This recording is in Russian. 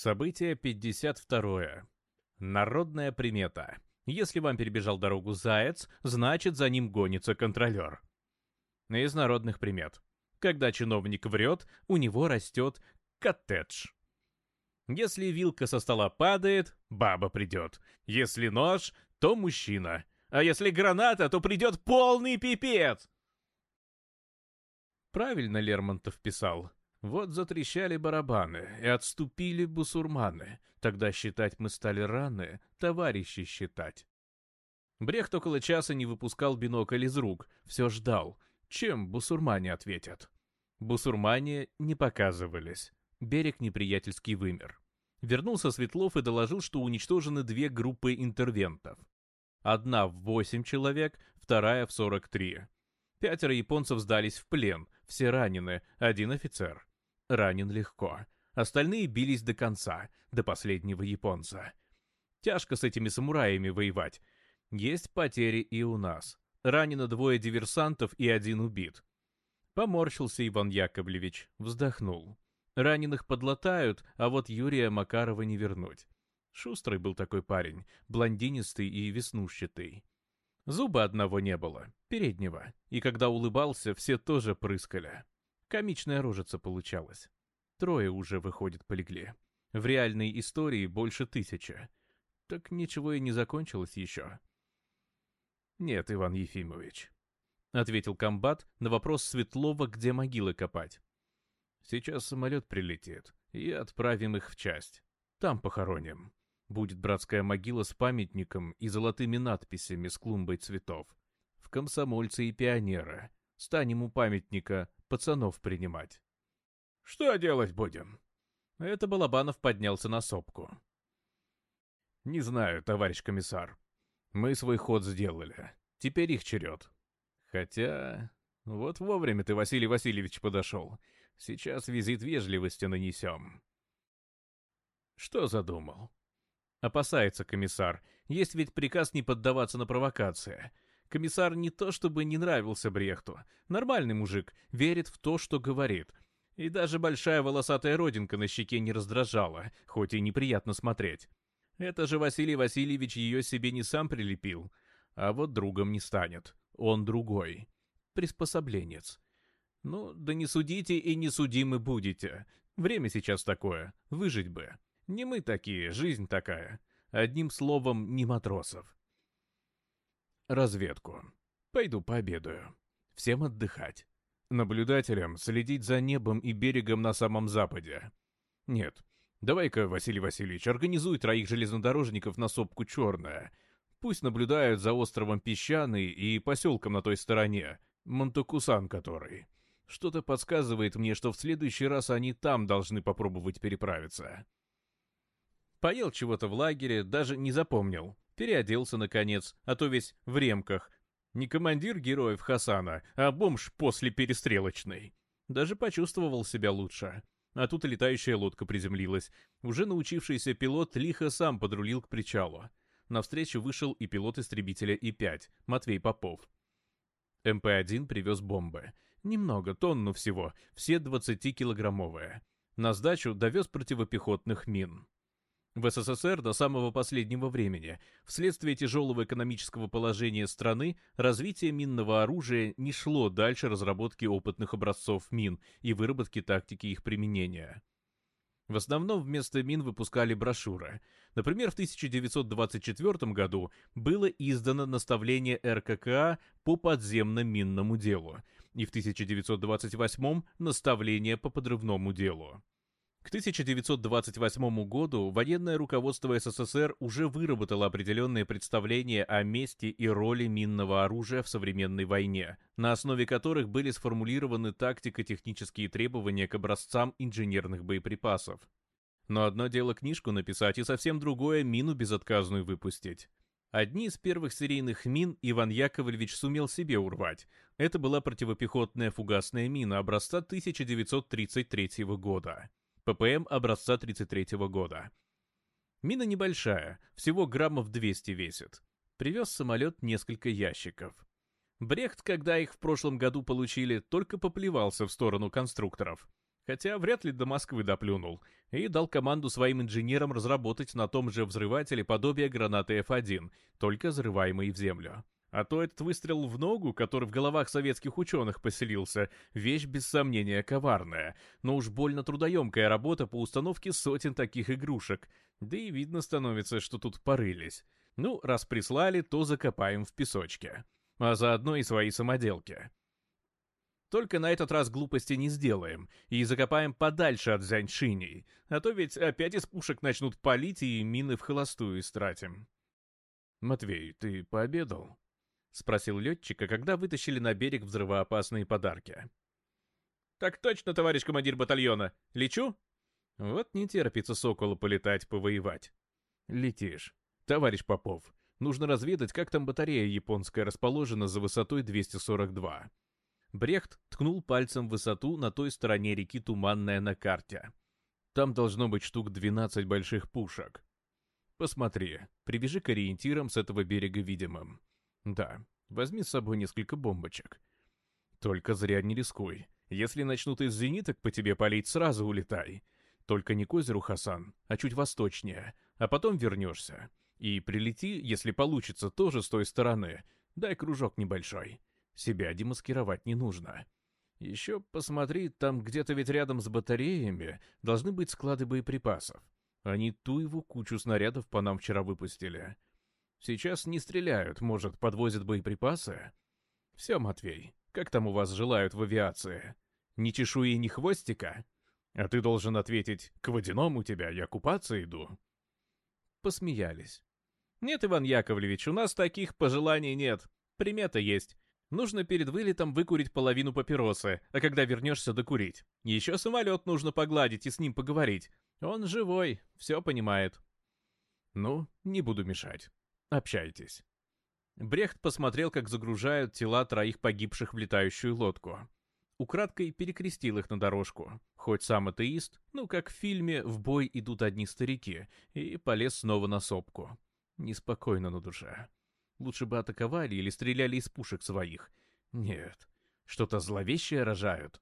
Событие 52. Народная примета. Если вам перебежал дорогу заяц, значит за ним гонится контролер. Из народных примет. Когда чиновник врет, у него растет коттедж. Если вилка со стола падает, баба придет. Если нож, то мужчина. А если граната, то придет полный пипец. Правильно Лермонтов писал. Вот затрещали барабаны и отступили бусурманы. Тогда считать мы стали раны, товарищи считать. Брехт около часа не выпускал бинокль из рук, все ждал, чем бусурмане ответят. Бусурмане не показывались. Берег неприятельский вымер. Вернулся Светлов и доложил, что уничтожены две группы интервентов. Одна в 8 человек, вторая в 43. Пятеро японцев сдались в плен, все ранены, один офицер ранен легко. Остальные бились до конца, до последнего японца. Тяжко с этими самураями воевать. Есть потери и у нас. Ранено двое диверсантов и один убит. Поморщился Иван Яковлевич, вздохнул. Раненых подлатают, а вот Юрия Макарова не вернуть. Шустрый был такой парень, блондинистый и веснущатый. Зуба одного не было, переднего, и когда улыбался, все тоже прыскали. Комичная рожица получалась. Трое уже выходит полегли. В реальной истории больше тысячи. Так ничего и не закончилось еще. «Нет, Иван Ефимович», — ответил комбат на вопрос Светлова, где могилы копать. «Сейчас самолет прилетит, и отправим их в часть. Там похороним. Будет братская могила с памятником и золотыми надписями с клумбой цветов. В комсомольцы и пионеры. Станем у памятника, пацанов принимать. «Что делать будем?» Это Балабанов поднялся на сопку. «Не знаю, товарищ комиссар. Мы свой ход сделали. Теперь их черед. Хотя... Вот вовремя ты, Василий Васильевич, подошел. Сейчас визит вежливости нанесем». «Что задумал?» Опасается комиссар. Есть ведь приказ не поддаваться на провокации. Комиссар не то чтобы не нравился Брехту. Нормальный мужик, верит в то, что говорит. И даже большая волосатая родинка на щеке не раздражала, хоть и неприятно смотреть. Это же Василий Васильевич ее себе не сам прилепил. А вот другом не станет. Он другой. Приспособленец. Ну, да не судите и не судимы будете. Время сейчас такое. Выжить бы. Не мы такие, жизнь такая. Одним словом, не матросов разведку. Пойду пообедаю. Всем отдыхать. Наблюдателям следить за небом и берегом на самом западе. Нет, давай-ка, Василий Васильевич, организуй троих железнодорожников на сопку Черная. Пусть наблюдают за островом Песчаный и поселком на той стороне, Монтокусан который. Что-то подсказывает мне, что в следующий раз они там должны попробовать переправиться. Поел чего-то в лагере, даже не запомнил переоделся наконец, а то весь в ремках. Не командир героев Хасана, а бомж после перестрелочной. Даже почувствовал себя лучше. А тут и летающая лодка приземлилась. Уже научившийся пилот лихо сам подрулил к причалу. Навстречу вышел и пилот истребителя И-5, Матвей Попов. МП-1 привез бомбы. Немного, тонну всего, все 20-килограммовые. На сдачу довез противопехотных мин. В СССР до самого последнего времени, вследствие тяжелого экономического положения страны, развитие минного оружия не шло дальше разработки опытных образцов мин и выработки тактики их применения. В основном вместо мин выпускали брошюры. Например, в 1924 году было издано наставление РККА по подземно-минному делу и в 1928 наставление по подрывному делу. К 1928 году военное руководство СССР уже выработало определенные представления о месте и роли минного оружия в современной войне, на основе которых были сформулированы тактико-технические требования к образцам инженерных боеприпасов. Но одно дело книжку написать и совсем другое мину безотказную выпустить. Одни из первых серийных мин Иван Яковлевич сумел себе урвать. Это была противопехотная фугасная мина образца 1933 года. ППМ образца 33 года. Мина небольшая, всего граммов 200 весит. Привез самолет несколько ящиков. Брехт, когда их в прошлом году получили, только поплевался в сторону конструкторов. Хотя вряд ли до Москвы доплюнул. И дал команду своим инженерам разработать на том же взрывателе подобие гранаты F1, только взрываемой в землю. А то этот выстрел в ногу, который в головах советских ученых поселился, вещь без сомнения коварная, но уж больно трудоемкая работа по установке сотен таких игрушек, да и видно становится, что тут порылись. Ну, раз прислали, то закопаем в песочке. А заодно и свои самоделки. Только на этот раз глупости не сделаем и закопаем подальше от Зяньшиней, а то ведь опять из пушек начнут палить и мины в холостую истратим. «Матвей, ты пообедал?» спросил летчика, когда вытащили на берег взрывоопасные подарки. «Так точно, товарищ командир батальона! Лечу?» «Вот не терпится сокола полетать, повоевать». «Летишь. Товарищ Попов, нужно разведать, как там батарея японская расположена за высотой 242». Брехт ткнул пальцем в высоту на той стороне реки Туманная на карте. «Там должно быть штук 12 больших пушек». «Посмотри, прибежи к ориентирам с этого берега видимым. Да, возьми с собой несколько бомбочек. Только зря не рискуй. Если начнут из зениток по тебе палить, сразу улетай. Только не к озеру, Хасан, а чуть восточнее, а потом вернешься. И прилети, если получится, тоже с той стороны. Дай кружок небольшой. Себя демаскировать не нужно. Еще посмотри, там где-то ведь рядом с батареями должны быть склады боеприпасов. Они ту его кучу снарядов по нам вчера выпустили. Сейчас не стреляют, может, подвозят боеприпасы? Все, Матвей, как там у вас желают в авиации? Ни чешуи, ни хвостика? А ты должен ответить, к водяному тебя, я купаться иду. Посмеялись. Нет, Иван Яковлевич, у нас таких пожеланий нет. Примета есть. Нужно перед вылетом выкурить половину папиросы, а когда вернешься докурить. Еще самолет нужно погладить и с ним поговорить. Он живой, все понимает. Ну, не буду мешать. Общайтесь». Брехт посмотрел, как загружают тела троих погибших в летающую лодку. Украдкой перекрестил их на дорожку. Хоть сам атеист, ну как в фильме «В бой идут одни старики», и полез снова на сопку. Неспокойно на душе. Лучше бы атаковали или стреляли из пушек своих. Нет, что-то зловещее рожают.